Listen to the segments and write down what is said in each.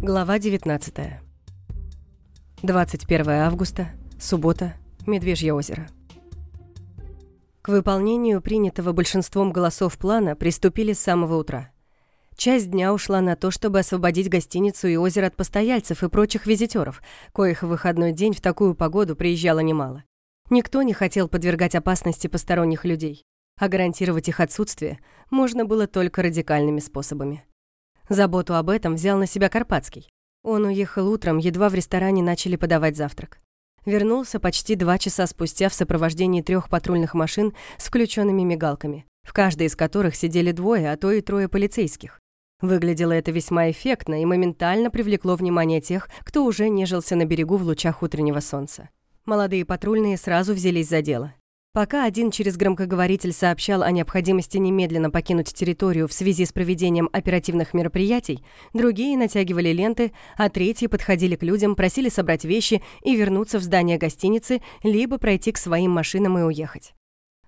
Глава 19. 21 августа, суббота, Медвежье озеро. К выполнению принятого большинством голосов плана приступили с самого утра. Часть дня ушла на то, чтобы освободить гостиницу и озеро от постояльцев и прочих визитеров, коих в выходной день в такую погоду приезжало немало. Никто не хотел подвергать опасности посторонних людей, а гарантировать их отсутствие можно было только радикальными способами. Заботу об этом взял на себя Карпатский. Он уехал утром, едва в ресторане начали подавать завтрак. Вернулся почти два часа спустя в сопровождении трех патрульных машин с включенными мигалками, в каждой из которых сидели двое, а то и трое полицейских. Выглядело это весьма эффектно и моментально привлекло внимание тех, кто уже нежился на берегу в лучах утреннего солнца. Молодые патрульные сразу взялись за дело. Пока один через громкоговоритель сообщал о необходимости немедленно покинуть территорию в связи с проведением оперативных мероприятий, другие натягивали ленты, а третьи подходили к людям, просили собрать вещи и вернуться в здание гостиницы, либо пройти к своим машинам и уехать.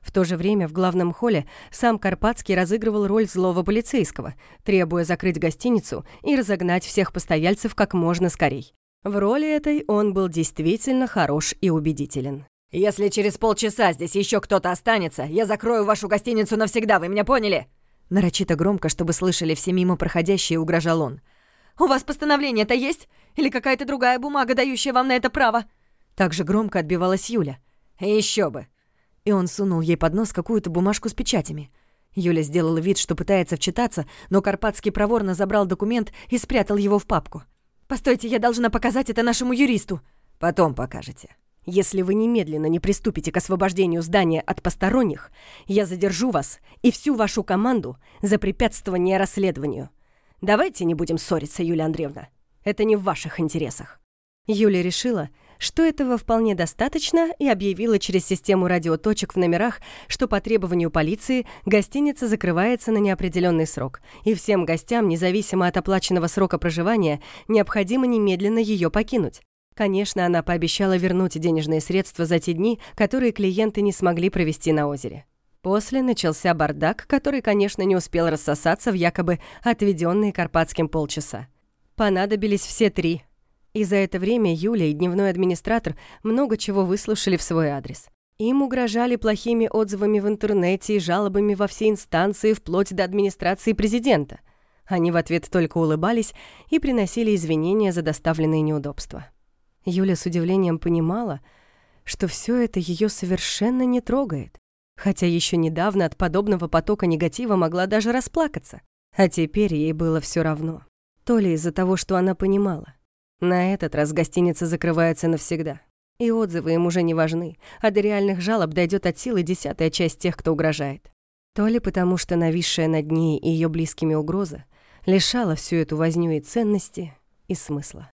В то же время в главном холле сам Карпатский разыгрывал роль злого полицейского, требуя закрыть гостиницу и разогнать всех постояльцев как можно скорей. В роли этой он был действительно хорош и убедителен. «Если через полчаса здесь еще кто-то останется, я закрою вашу гостиницу навсегда, вы меня поняли?» Нарочито громко, чтобы слышали все мимо проходящие, угрожал он. «У вас постановление-то есть? Или какая-то другая бумага, дающая вам на это право?» Так же громко отбивалась Юля. «Еще бы!» И он сунул ей под нос какую-то бумажку с печатями. Юля сделала вид, что пытается вчитаться, но Карпатский проворно забрал документ и спрятал его в папку. «Постойте, я должна показать это нашему юристу!» «Потом покажете», если вы немедленно не приступите к освобождению здания от посторонних, я задержу вас и всю вашу команду за препятствование расследованию. Давайте не будем ссориться, Юлия Андреевна. Это не в ваших интересах». Юля решила, что этого вполне достаточно и объявила через систему радиоточек в номерах, что по требованию полиции гостиница закрывается на неопределенный срок, и всем гостям, независимо от оплаченного срока проживания, необходимо немедленно ее покинуть. Конечно, она пообещала вернуть денежные средства за те дни, которые клиенты не смогли провести на озере. После начался бардак, который, конечно, не успел рассосаться в якобы отведенные Карпатским полчаса. Понадобились все три. И за это время Юля и дневной администратор много чего выслушали в свой адрес. Им угрожали плохими отзывами в интернете и жалобами во все инстанции, вплоть до администрации президента. Они в ответ только улыбались и приносили извинения за доставленные неудобства. Юля с удивлением понимала, что все это ее совершенно не трогает, хотя еще недавно от подобного потока негатива могла даже расплакаться. А теперь ей было все равно. То ли из-за того, что она понимала. На этот раз гостиница закрывается навсегда. И отзывы им уже не важны, а до реальных жалоб дойдет от силы десятая часть тех, кто угрожает. То ли потому, что нависшая над ней и ее близкими угроза лишала всю эту возню и ценности, и смысла.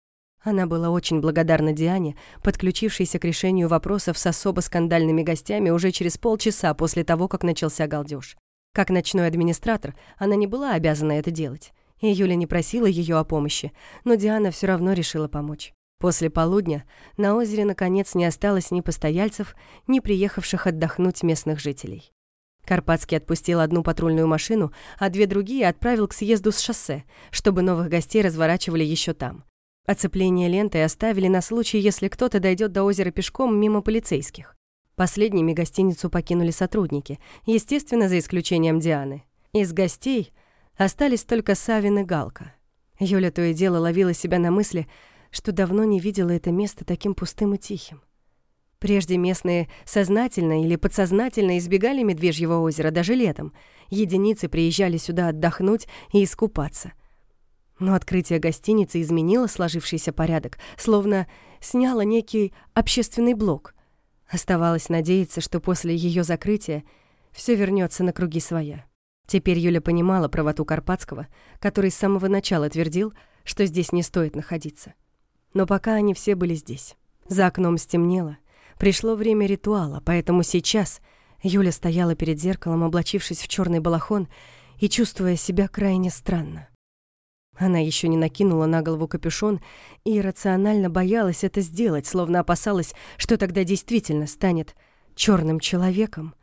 Она была очень благодарна Диане, подключившейся к решению вопросов с особо скандальными гостями уже через полчаса после того, как начался галдеж. Как ночной администратор, она не была обязана это делать. И Юля не просила ее о помощи, но Диана все равно решила помочь. После полудня на озере наконец не осталось ни постояльцев, ни приехавших отдохнуть местных жителей. Карпатский отпустил одну патрульную машину, а две другие отправил к съезду с шоссе, чтобы новых гостей разворачивали еще там. Оцепление лентой оставили на случай, если кто-то дойдет до озера пешком мимо полицейских. Последними гостиницу покинули сотрудники, естественно, за исключением Дианы. Из гостей остались только Савин и Галка. Юля то и дело ловила себя на мысли, что давно не видела это место таким пустым и тихим. Прежде местные сознательно или подсознательно избегали Медвежьего озера даже летом. Единицы приезжали сюда отдохнуть и искупаться. Но открытие гостиницы изменило сложившийся порядок, словно сняло некий общественный блок. Оставалось надеяться, что после ее закрытия все вернется на круги своя. Теперь Юля понимала правоту Карпатского, который с самого начала твердил, что здесь не стоит находиться. Но пока они все были здесь. За окном стемнело. Пришло время ритуала, поэтому сейчас Юля стояла перед зеркалом, облачившись в черный балахон и чувствуя себя крайне странно. Она еще не накинула на голову капюшон и рационально боялась это сделать, словно опасалась, что тогда действительно станет черным человеком,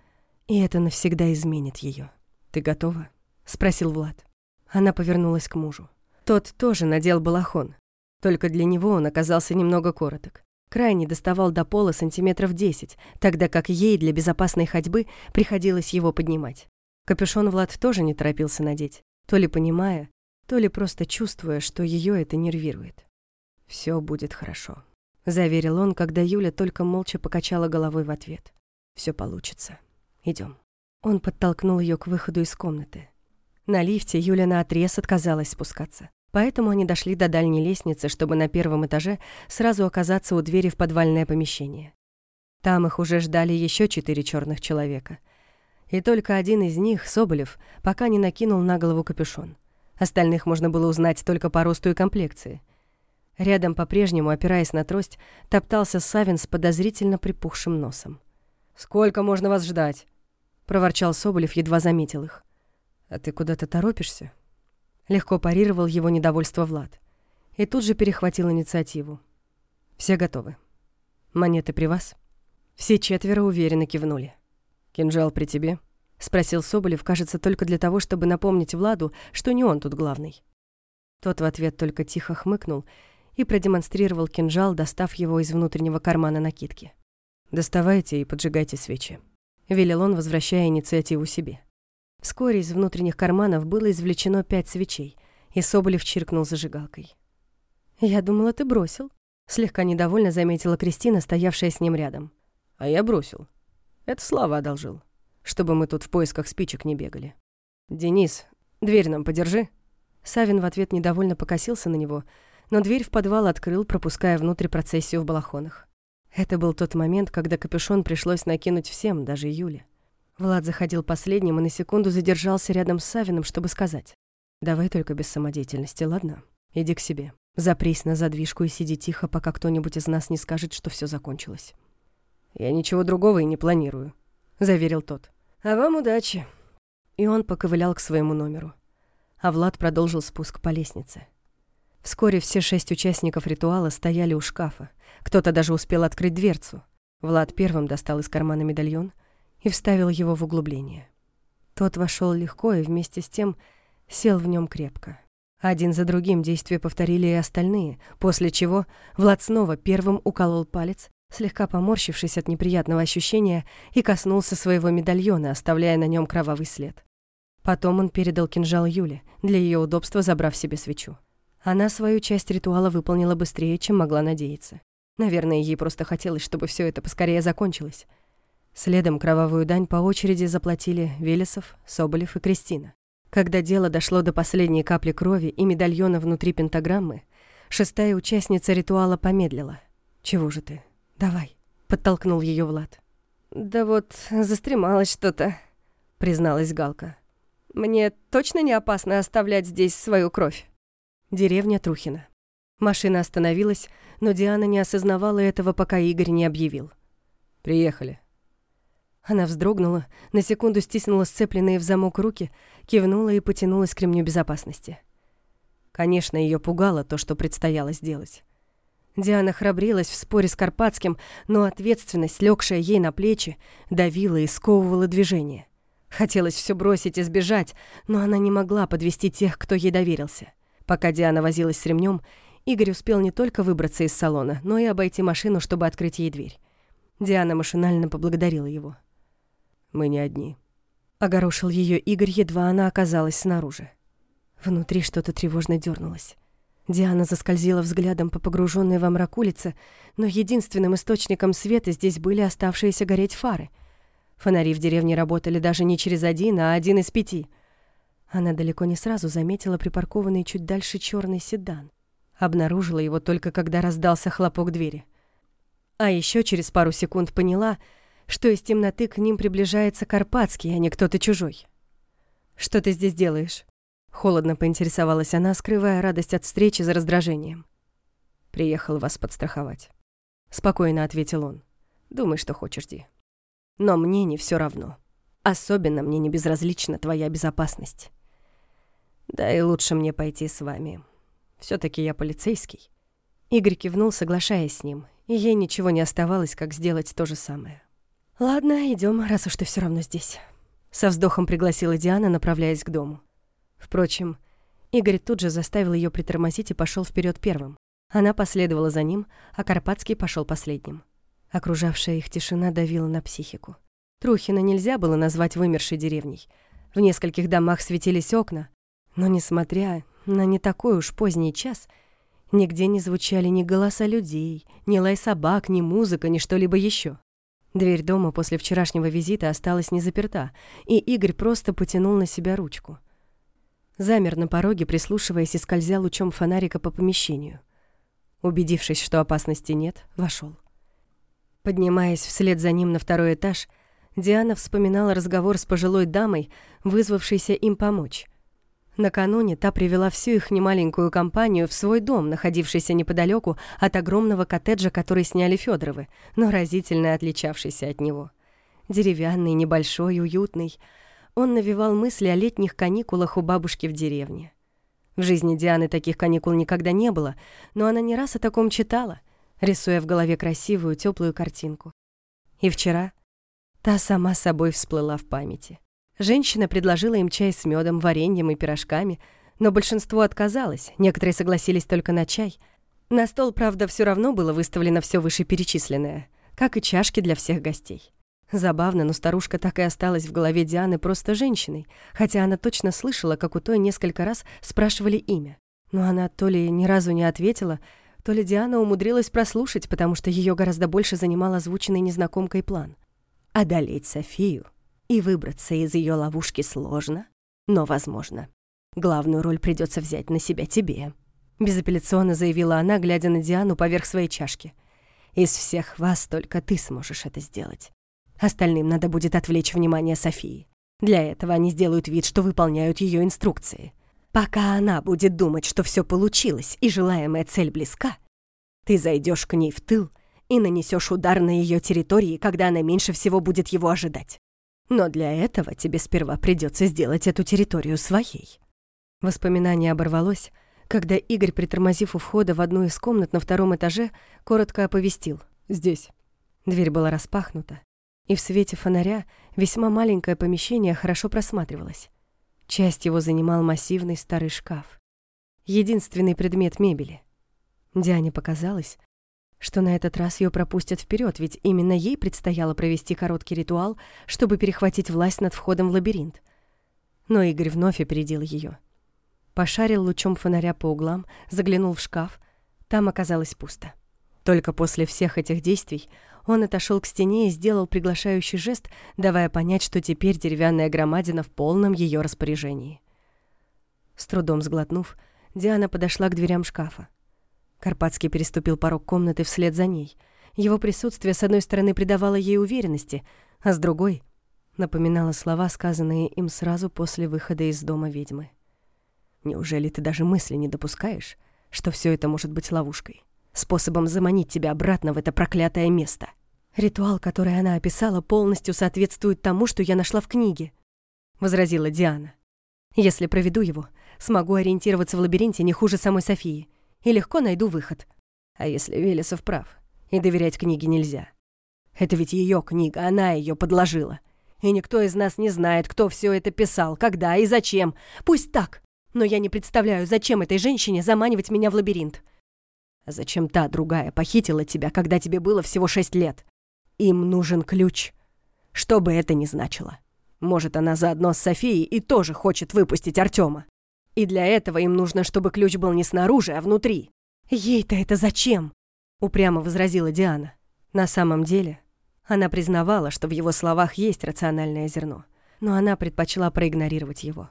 и это навсегда изменит ее. «Ты готова?» — спросил Влад. Она повернулась к мужу. Тот тоже надел балахон, Только для него он оказался немного короток. Крайне доставал до пола сантиметров десять, тогда как ей для безопасной ходьбы приходилось его поднимать. Капюшон Влад тоже не торопился надеть, то ли понимая, то ли просто чувствуя, что ее это нервирует. Все будет хорошо», — заверил он, когда Юля только молча покачала головой в ответ. Все получится. Идем. Он подтолкнул ее к выходу из комнаты. На лифте Юля наотрез отказалась спускаться. Поэтому они дошли до дальней лестницы, чтобы на первом этаже сразу оказаться у двери в подвальное помещение. Там их уже ждали еще четыре черных человека. И только один из них, Соболев, пока не накинул на голову капюшон. Остальных можно было узнать только по росту и комплекции. Рядом, по-прежнему, опираясь на трость, топтался Савин с подозрительно припухшим носом. «Сколько можно вас ждать?» — проворчал Соболев, едва заметил их. «А ты куда-то торопишься?» Легко парировал его недовольство Влад. И тут же перехватил инициативу. «Все готовы. Монеты при вас?» Все четверо уверенно кивнули. «Кинжал при тебе?» — спросил Соболев, кажется, только для того, чтобы напомнить Владу, что не он тут главный. Тот в ответ только тихо хмыкнул и продемонстрировал кинжал, достав его из внутреннего кармана накидки. «Доставайте и поджигайте свечи», — велел он, возвращая инициативу себе. Вскоре из внутренних карманов было извлечено пять свечей, и Соболев чиркнул зажигалкой. «Я думала, ты бросил», — слегка недовольно заметила Кристина, стоявшая с ним рядом. «А я бросил. Это Слава одолжил, чтобы мы тут в поисках спичек не бегали. Денис, дверь нам подержи». Савин в ответ недовольно покосился на него, но дверь в подвал открыл, пропуская внутрь процессию в балахонах. Это был тот момент, когда капюшон пришлось накинуть всем, даже Юле. Влад заходил последним и на секунду задержался рядом с Савиным, чтобы сказать. «Давай только без самодеятельности, ладно? Иди к себе. Запрись на задвижку и сиди тихо, пока кто-нибудь из нас не скажет, что все закончилось». «Я ничего другого и не планирую», — заверил тот. «А вам удачи». И он поковылял к своему номеру. А Влад продолжил спуск по лестнице. Вскоре все шесть участников ритуала стояли у шкафа. Кто-то даже успел открыть дверцу. Влад первым достал из кармана медальон — и вставил его в углубление. Тот вошел легко и вместе с тем сел в нем крепко. Один за другим действия повторили и остальные, после чего Влад снова первым уколол палец, слегка поморщившись от неприятного ощущения, и коснулся своего медальона, оставляя на нем кровавый след. Потом он передал кинжал Юле, для ее удобства забрав себе свечу. Она свою часть ритуала выполнила быстрее, чем могла надеяться. Наверное, ей просто хотелось, чтобы все это поскорее закончилось. Следом кровавую дань по очереди заплатили Велесов, Соболев и Кристина. Когда дело дошло до последней капли крови и медальона внутри пентаграммы, шестая участница ритуала помедлила. «Чего же ты? Давай», — подтолкнул ее Влад. «Да вот, застремалось что-то», — призналась Галка. «Мне точно не опасно оставлять здесь свою кровь?» Деревня Трухина. Машина остановилась, но Диана не осознавала этого, пока Игорь не объявил. «Приехали», она вздрогнула, на секунду стиснула сцепленные в замок руки, кивнула и потянулась к ремню безопасности. Конечно, ее пугало то, что предстояло сделать. Диана храбрилась в споре с Карпатским, но ответственность, легшая ей на плечи, давила и сковывала движение. Хотелось все бросить и сбежать, но она не могла подвести тех, кто ей доверился. Пока Диана возилась с ремнем, Игорь успел не только выбраться из салона, но и обойти машину, чтобы открыть ей дверь. Диана машинально поблагодарила его. Мы не одни». Огорошил ее Игорь, едва она оказалась снаружи. Внутри что-то тревожно дернулось. Диана заскользила взглядом по погруженной во мрак улице, но единственным источником света здесь были оставшиеся гореть фары. Фонари в деревне работали даже не через один, а один из пяти. Она далеко не сразу заметила припаркованный чуть дальше черный седан. Обнаружила его только когда раздался хлопок двери. А еще через пару секунд поняла — что из темноты к ним приближается Карпатский, а не кто-то чужой. «Что ты здесь делаешь?» Холодно поинтересовалась она, скрывая радость от встречи за раздражением. «Приехал вас подстраховать», — спокойно ответил он. «Думай, что хочешь, Ди. Но мне не все равно. Особенно мне не безразлична твоя безопасность. Да и лучше мне пойти с вами. все таки я полицейский». Игорь кивнул, соглашаясь с ним, и ей ничего не оставалось, как сделать то же самое. «Ладно, идем, раз уж ты все равно здесь». Со вздохом пригласила Диана, направляясь к дому. Впрочем, Игорь тут же заставил ее притормозить и пошел вперед первым. Она последовала за ним, а Карпатский пошел последним. Окружавшая их тишина давила на психику. Трухина нельзя было назвать вымершей деревней. В нескольких домах светились окна, но, несмотря на не такой уж поздний час, нигде не звучали ни голоса людей, ни лай собак, ни музыка, ни что-либо еще. Дверь дома после вчерашнего визита осталась не заперта, и Игорь просто потянул на себя ручку. Замер на пороге, прислушиваясь и скользя лучом фонарика по помещению. Убедившись, что опасности нет, вошел. Поднимаясь вслед за ним на второй этаж, Диана вспоминала разговор с пожилой дамой, вызвавшейся им помочь. Накануне та привела всю их немаленькую компанию в свой дом, находившийся неподалеку от огромного коттеджа, который сняли Федоровы, но разительно отличавшийся от него. Деревянный, небольшой, уютный. Он навевал мысли о летних каникулах у бабушки в деревне. В жизни Дианы таких каникул никогда не было, но она не раз о таком читала, рисуя в голове красивую, теплую картинку. И вчера та сама собой всплыла в памяти. Женщина предложила им чай с медом, вареньем и пирожками, но большинство отказалось, некоторые согласились только на чай. На стол, правда, все равно было выставлено все вышеперечисленное, как и чашки для всех гостей. Забавно, но старушка так и осталась в голове Дианы просто женщиной, хотя она точно слышала, как у той несколько раз спрашивали имя. Но она то ли ни разу не ответила, то ли Диана умудрилась прослушать, потому что ее гораздо больше занимал озвученный незнакомкой план. Одолеть Софию и выбраться из ее ловушки сложно, но возможно. Главную роль придется взять на себя тебе. Безапелляционно заявила она, глядя на Диану поверх своей чашки. Из всех вас только ты сможешь это сделать. Остальным надо будет отвлечь внимание Софии. Для этого они сделают вид, что выполняют ее инструкции. Пока она будет думать, что все получилось и желаемая цель близка, ты зайдешь к ней в тыл и нанесешь удар на ее территории, когда она меньше всего будет его ожидать. Но для этого тебе сперва придется сделать эту территорию своей». Воспоминание оборвалось, когда Игорь, притормозив у входа в одну из комнат на втором этаже, коротко оповестил «Здесь». Дверь была распахнута, и в свете фонаря весьма маленькое помещение хорошо просматривалось. Часть его занимал массивный старый шкаф. Единственный предмет мебели. Диане показалось, что на этот раз ее пропустят вперед, ведь именно ей предстояло провести короткий ритуал, чтобы перехватить власть над входом в лабиринт. Но Игорь вновь опередил ее. Пошарил лучом фонаря по углам, заглянул в шкаф. Там оказалось пусто. Только после всех этих действий он отошел к стене и сделал приглашающий жест, давая понять, что теперь деревянная громадина в полном ее распоряжении. С трудом сглотнув, Диана подошла к дверям шкафа. Карпатский переступил порог комнаты вслед за ней. Его присутствие, с одной стороны, придавало ей уверенности, а с другой — напоминало слова, сказанные им сразу после выхода из дома ведьмы. «Неужели ты даже мысли не допускаешь, что все это может быть ловушкой? Способом заманить тебя обратно в это проклятое место?» «Ритуал, который она описала, полностью соответствует тому, что я нашла в книге», — возразила Диана. «Если проведу его, смогу ориентироваться в лабиринте не хуже самой Софии и легко найду выход. А если Велесов прав, и доверять книге нельзя? Это ведь ее книга, она ее подложила. И никто из нас не знает, кто все это писал, когда и зачем. Пусть так, но я не представляю, зачем этой женщине заманивать меня в лабиринт. А зачем та другая похитила тебя, когда тебе было всего шесть лет? Им нужен ключ. Что бы это ни значило. Может, она заодно с Софией и тоже хочет выпустить Артема. И для этого им нужно, чтобы ключ был не снаружи, а внутри. «Ей-то это зачем?» — упрямо возразила Диана. На самом деле, она признавала, что в его словах есть рациональное зерно, но она предпочла проигнорировать его.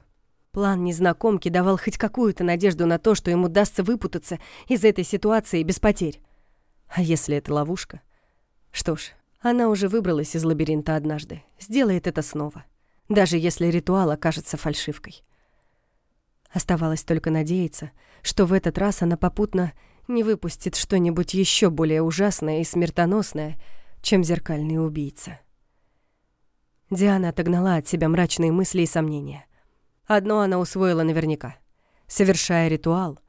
План незнакомки давал хоть какую-то надежду на то, что ему удастся выпутаться из этой ситуации без потерь. А если это ловушка? Что ж, она уже выбралась из лабиринта однажды, сделает это снова, даже если ритуал окажется фальшивкой. Оставалось только надеяться, что в этот раз она попутно не выпустит что-нибудь еще более ужасное и смертоносное, чем зеркальный убийца. Диана отогнала от себя мрачные мысли и сомнения. Одно она усвоила наверняка. Совершая ритуал,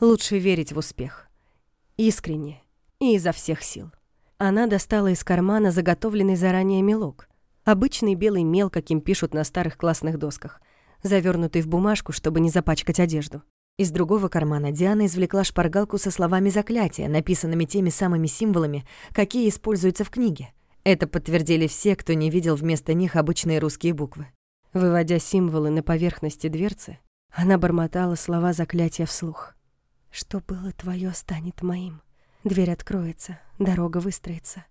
лучше верить в успех. Искренне и изо всех сил. Она достала из кармана заготовленный заранее мелок. Обычный белый мел, каким пишут на старых классных досках — завернутый в бумажку, чтобы не запачкать одежду. Из другого кармана Диана извлекла шпаргалку со словами заклятия, написанными теми самыми символами, какие используются в книге. Это подтвердили все, кто не видел вместо них обычные русские буквы. Выводя символы на поверхности дверцы, она бормотала слова заклятия вслух. «Что было твое, станет моим. Дверь откроется, дорога выстроится.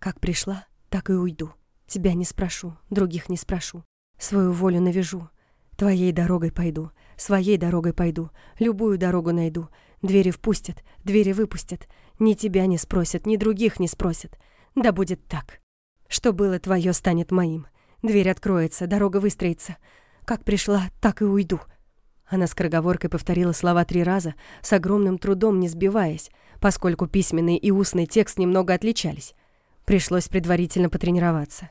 Как пришла, так и уйду. Тебя не спрошу, других не спрошу. Свою волю навяжу. Твоей дорогой пойду, своей дорогой пойду, любую дорогу найду. Двери впустят, двери выпустят. Ни тебя не спросят, ни других не спросят. Да будет так. Что было твое, станет моим. Дверь откроется, дорога выстроится. Как пришла, так и уйду. Она скороговоркой повторила слова три раза, с огромным трудом не сбиваясь, поскольку письменный и устный текст немного отличались. Пришлось предварительно потренироваться.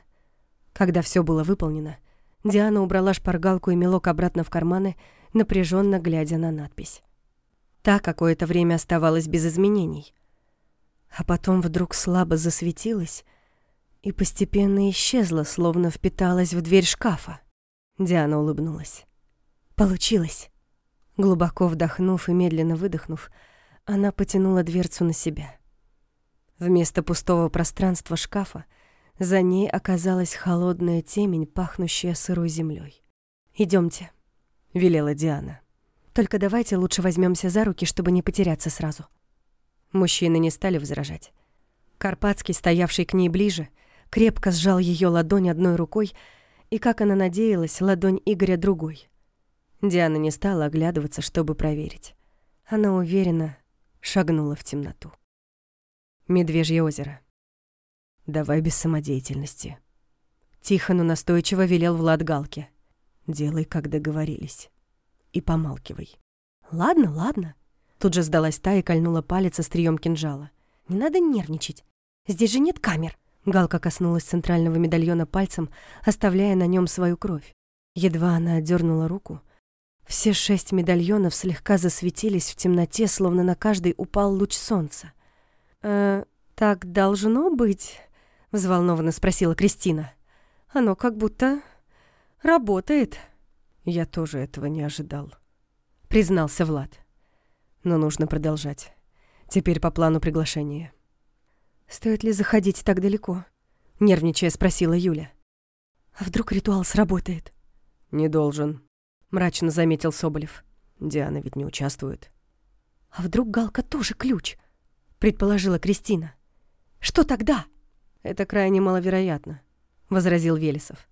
Когда все было выполнено, Диана убрала шпаргалку и мелок обратно в карманы, напряженно глядя на надпись. Та какое-то время оставалась без изменений. А потом вдруг слабо засветилась и постепенно исчезла, словно впиталась в дверь шкафа. Диана улыбнулась. Получилось. Глубоко вдохнув и медленно выдохнув, она потянула дверцу на себя. Вместо пустого пространства шкафа за ней оказалась холодная темень, пахнущая сырой землей. Идемте, велела Диана. «Только давайте лучше возьмемся за руки, чтобы не потеряться сразу». Мужчины не стали возражать. Карпатский, стоявший к ней ближе, крепко сжал ее ладонь одной рукой и, как она надеялась, ладонь Игоря другой. Диана не стала оглядываться, чтобы проверить. Она уверенно шагнула в темноту. Медвежье озеро. Давай без самодеятельности. Тихо, но настойчиво велел Влад Галке. Делай, как договорились. И помалкивай. Ладно, ладно. Тут же сдалась та и кольнула палец острием кинжала. Не надо нервничать. Здесь же нет камер. Галка коснулась центрального медальона пальцем, оставляя на нем свою кровь. Едва она отдернула руку, все шесть медальонов слегка засветились в темноте, словно на каждый упал луч солнца. «Э, так должно быть?» — взволнованно спросила Кристина. «Оно как будто работает». «Я тоже этого не ожидал», — признался Влад. «Но нужно продолжать. Теперь по плану приглашения». «Стоит ли заходить так далеко?» — нервничая спросила Юля. «А вдруг ритуал сработает?» «Не должен», — мрачно заметил Соболев. «Диана ведь не участвует». «А вдруг Галка тоже ключ?» — предположила Кристина. «Что тогда?» «Это крайне маловероятно», — возразил Велесов.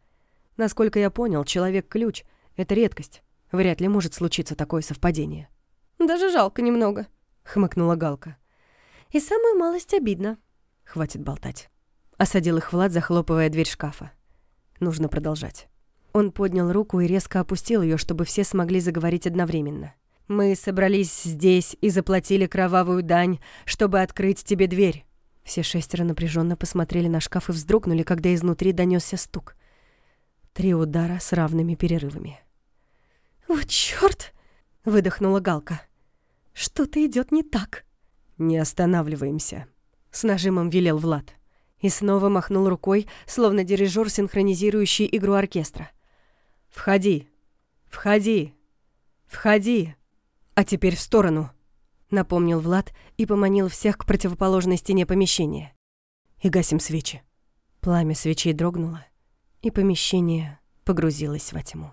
«Насколько я понял, человек-ключ — это редкость. Вряд ли может случиться такое совпадение». «Даже жалко немного», — хмыкнула Галка. «И самую малость обидно». «Хватит болтать», — осадил их Влад, захлопывая дверь шкафа. «Нужно продолжать». Он поднял руку и резко опустил ее, чтобы все смогли заговорить одновременно. «Мы собрались здесь и заплатили кровавую дань, чтобы открыть тебе дверь». Все шестеро напряженно посмотрели на шкаф и вздрогнули, когда изнутри донесся стук. Три удара с равными перерывами. «Вот чёрт!» — выдохнула Галка. «Что-то идет не так». «Не останавливаемся», — с нажимом велел Влад. И снова махнул рукой, словно дирижер, синхронизирующий игру оркестра. «Входи! Входи! Входи! А теперь в сторону!» Напомнил Влад и поманил всех к противоположной стене помещения. «И гасим свечи». Пламя свечей дрогнуло, и помещение погрузилось во тьму.